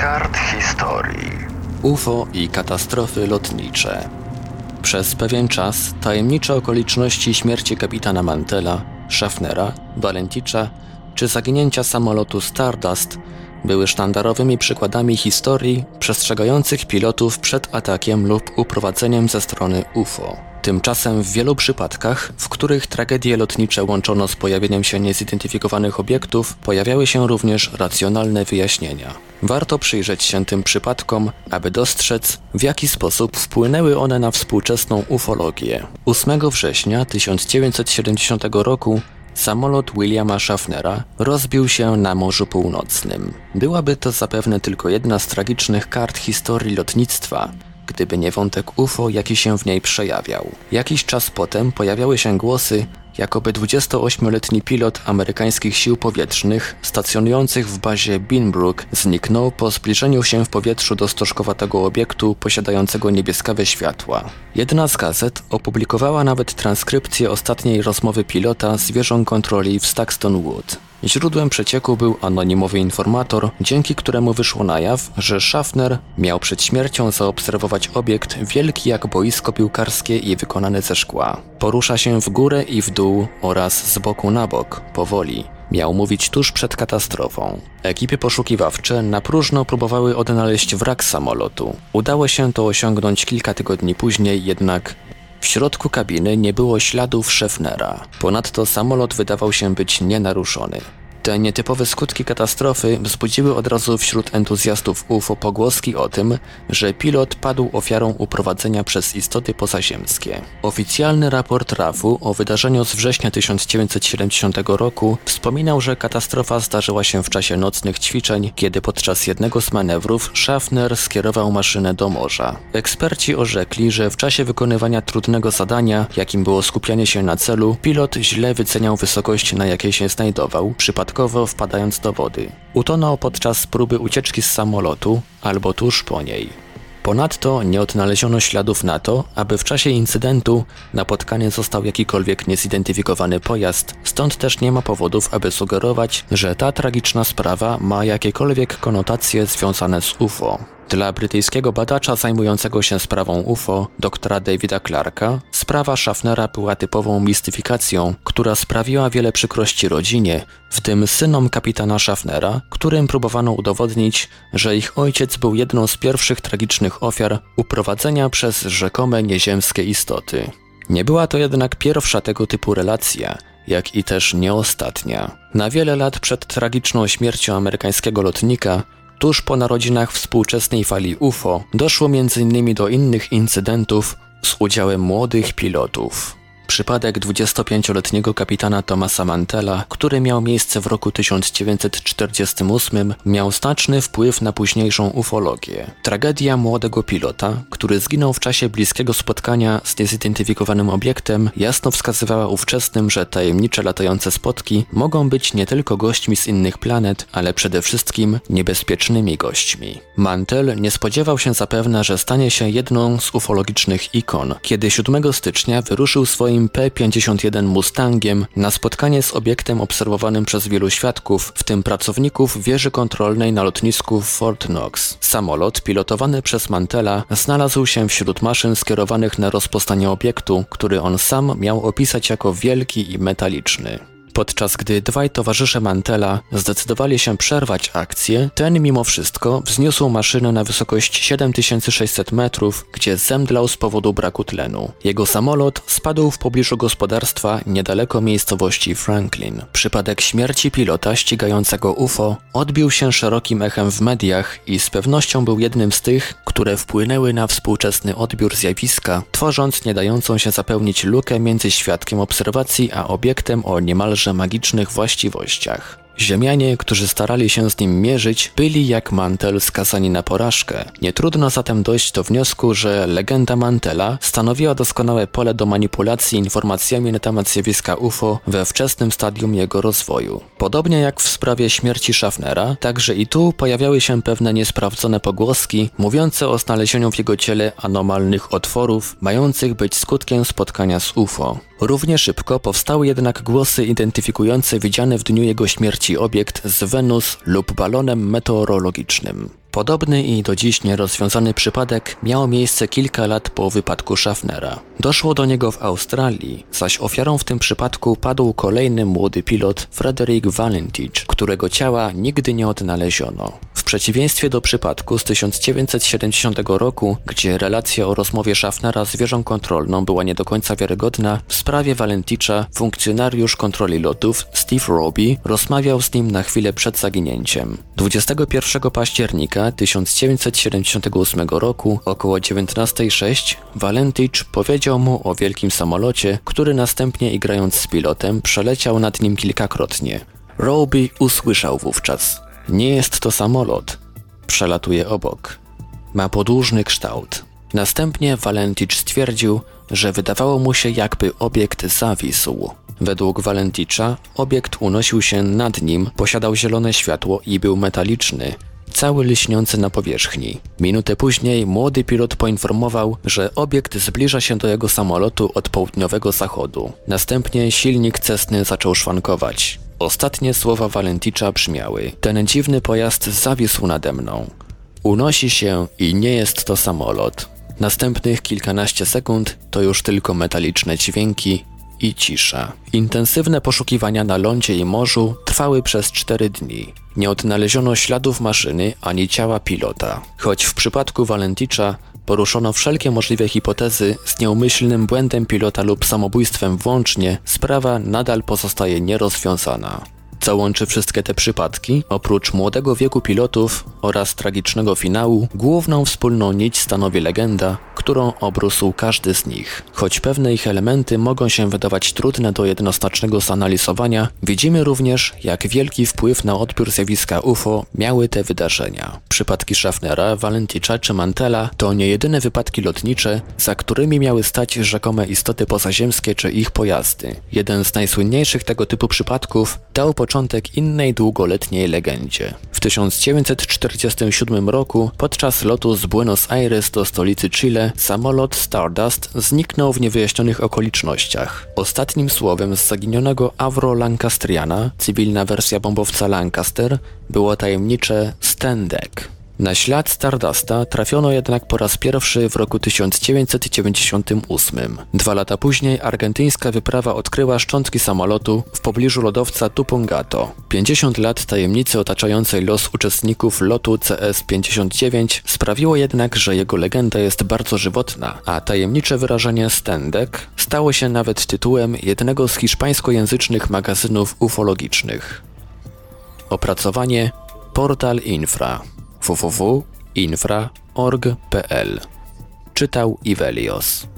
kart historii. UFO i katastrofy lotnicze. Przez pewien czas tajemnicze okoliczności śmierci kapitana Mantela, Schaffnera, Valenticza czy zaginięcia samolotu Stardust były sztandarowymi przykładami historii przestrzegających pilotów przed atakiem lub uprowadzeniem ze strony UFO. Tymczasem w wielu przypadkach, w których tragedie lotnicze łączono z pojawieniem się niezidentyfikowanych obiektów, pojawiały się również racjonalne wyjaśnienia. Warto przyjrzeć się tym przypadkom, aby dostrzec, w jaki sposób wpłynęły one na współczesną ufologię. 8 września 1970 roku Samolot Williama Schaffnera rozbił się na Morzu Północnym. Byłaby to zapewne tylko jedna z tragicznych kart historii lotnictwa, gdyby nie wątek UFO, jaki się w niej przejawiał. Jakiś czas potem pojawiały się głosy, jakoby 28-letni pilot amerykańskich sił powietrznych stacjonujących w bazie Binbrook zniknął po zbliżeniu się w powietrzu do stożkowatego obiektu posiadającego niebieskawe światła. Jedna z gazet opublikowała nawet transkrypcję ostatniej rozmowy pilota z wieżą kontroli w Stakston Wood. Źródłem przecieku był anonimowy informator, dzięki któremu wyszło na jaw, że Schaffner miał przed śmiercią zaobserwować obiekt wielki jak boisko piłkarskie i wykonany ze szkła. Porusza się w górę i w dół oraz z boku na bok, powoli. Miał mówić tuż przed katastrofą. Ekipy poszukiwawcze na próżno próbowały odnaleźć wrak samolotu. Udało się to osiągnąć kilka tygodni później, jednak w środku kabiny nie było śladów Schaffnera. Ponadto samolot wydawał się być nienaruszony. Te nietypowe skutki katastrofy wzbudziły od razu wśród entuzjastów UFO pogłoski o tym, że pilot padł ofiarą uprowadzenia przez istoty pozaziemskie. Oficjalny raport RAF-u o wydarzeniu z września 1970 roku wspominał, że katastrofa zdarzyła się w czasie nocnych ćwiczeń, kiedy podczas jednego z manewrów Schaffner skierował maszynę do morza. Eksperci orzekli, że w czasie wykonywania trudnego zadania, jakim było skupianie się na celu, pilot źle wyceniał wysokość, na jakiej się znajdował, przypadkowo wpadając do wody. Utonął podczas próby ucieczki z samolotu albo tuż po niej. Ponadto nie odnaleziono śladów na to, aby w czasie incydentu napotkany został jakikolwiek niezidentyfikowany pojazd, stąd też nie ma powodów, aby sugerować, że ta tragiczna sprawa ma jakiekolwiek konotacje związane z UFO. Dla brytyjskiego badacza zajmującego się sprawą UFO, doktora Davida Clarka, sprawa Schaffnera była typową mistyfikacją, która sprawiła wiele przykrości rodzinie, w tym synom kapitana Schaffnera, którym próbowano udowodnić, że ich ojciec był jedną z pierwszych tragicznych ofiar uprowadzenia przez rzekome nieziemskie istoty. Nie była to jednak pierwsza tego typu relacja, jak i też nie ostatnia. Na wiele lat przed tragiczną śmiercią amerykańskiego lotnika Tuż po narodzinach współczesnej fali UFO doszło m.in. do innych incydentów z udziałem młodych pilotów. Przypadek 25-letniego kapitana Thomasa Mantela, który miał miejsce w roku 1948, miał znaczny wpływ na późniejszą ufologię. Tragedia młodego pilota, który zginął w czasie bliskiego spotkania z niezidentyfikowanym obiektem, jasno wskazywała ówczesnym, że tajemnicze latające spotki mogą być nie tylko gośćmi z innych planet, ale przede wszystkim niebezpiecznymi gośćmi. Mantel nie spodziewał się zapewne, że stanie się jedną z ufologicznych ikon, kiedy 7 stycznia wyruszył swoim swoim P-51 Mustangiem na spotkanie z obiektem obserwowanym przez wielu świadków, w tym pracowników wieży kontrolnej na lotnisku Fort Knox. Samolot, pilotowany przez Mantela, znalazł się wśród maszyn skierowanych na rozpoznanie obiektu, który on sam miał opisać jako wielki i metaliczny. Podczas gdy dwaj towarzysze Mantela zdecydowali się przerwać akcję, ten mimo wszystko wzniósł maszynę na wysokość 7600 metrów, gdzie zemdlał z powodu braku tlenu. Jego samolot spadł w pobliżu gospodarstwa niedaleko miejscowości Franklin. Przypadek śmierci pilota ścigającego UFO odbił się szerokim echem w mediach i z pewnością był jednym z tych, które wpłynęły na współczesny odbiór zjawiska, tworząc nie dającą się zapełnić lukę między świadkiem obserwacji a obiektem o niemalże magicznych właściwościach. Ziemianie, którzy starali się z nim mierzyć, byli jak Mantel skazani na porażkę. Nie trudno zatem dojść do wniosku, że legenda Mantela stanowiła doskonałe pole do manipulacji informacjami na temat zjawiska UFO we wczesnym stadium jego rozwoju. Podobnie jak w sprawie śmierci Schaffnera, także i tu pojawiały się pewne niesprawdzone pogłoski mówiące o znalezieniu w jego ciele anomalnych otworów, mających być skutkiem spotkania z UFO. Równie szybko powstały jednak głosy identyfikujące widziany w dniu jego śmierci obiekt z Wenus lub balonem meteorologicznym. Podobny i do dziś nierozwiązany przypadek miał miejsce kilka lat po wypadku Schaffnera. Doszło do niego w Australii, zaś ofiarą w tym przypadku padł kolejny młody pilot Frederick Valentich, którego ciała nigdy nie odnaleziono. W przeciwieństwie do przypadku z 1970 roku, gdzie relacja o rozmowie Schaffnera z wieżą kontrolną była nie do końca wiarygodna, w sprawie Valenticza funkcjonariusz kontroli lotów Steve Roby rozmawiał z nim na chwilę przed zaginięciem. 21 października 1978 roku około 19.06 Valentich powiedział mu o wielkim samolocie, który następnie igrając z pilotem przeleciał nad nim kilkakrotnie. Roby usłyszał wówczas nie jest to samolot. Przelatuje obok. Ma podłużny kształt. Następnie Valentich stwierdził, że wydawało mu się jakby obiekt zawisł. Według Valenticza obiekt unosił się nad nim, posiadał zielone światło i był metaliczny, cały lśniący na powierzchni. Minutę później młody pilot poinformował, że obiekt zbliża się do jego samolotu od południowego zachodu. Następnie silnik Cessny zaczął szwankować. Ostatnie słowa Valenticza brzmiały: Ten dziwny pojazd zawisł nade mną. Unosi się i nie jest to samolot. Następnych kilkanaście sekund to już tylko metaliczne dźwięki i cisza. Intensywne poszukiwania na lądzie i morzu trwały przez cztery dni. Nie odnaleziono śladów maszyny ani ciała pilota. Choć w przypadku Valenticza poruszono wszelkie możliwe hipotezy z nieumyślnym błędem pilota lub samobójstwem włącznie, sprawa nadal pozostaje nierozwiązana. Co łączy wszystkie te przypadki, oprócz młodego wieku pilotów oraz tragicznego finału, główną wspólną nić stanowi legenda, którą obrósł każdy z nich. Choć pewne ich elementy mogą się wydawać trudne do jednoznacznego zanalizowania, widzimy również, jak wielki wpływ na odbiór zjawiska UFO miały te wydarzenia. Przypadki Schaffnera, Valenticza czy Mantela to nie jedyne wypadki lotnicze, za którymi miały stać rzekome istoty pozaziemskie czy ich pojazdy. Jeden z najsłynniejszych tego typu przypadków dał początek innej długoletniej legendzie. W 1947 roku podczas lotu z Buenos Aires do stolicy Chile samolot Stardust zniknął w niewyjaśnionych okolicznościach. Ostatnim słowem z zaginionego Avro Lancastriana, cywilna wersja bombowca Lancaster, było tajemnicze Stendek. Na ślad Stardusta trafiono jednak po raz pierwszy w roku 1998. Dwa lata później argentyńska wyprawa odkryła szczątki samolotu w pobliżu lodowca Tupungato. 50 lat tajemnicy otaczającej los uczestników lotu CS-59 sprawiło jednak, że jego legenda jest bardzo żywotna, a tajemnicze wyrażenie Stendek stało się nawet tytułem jednego z hiszpańskojęzycznych magazynów ufologicznych. Opracowanie Portal Infra www.infra.org.pl Czytał Ivelios.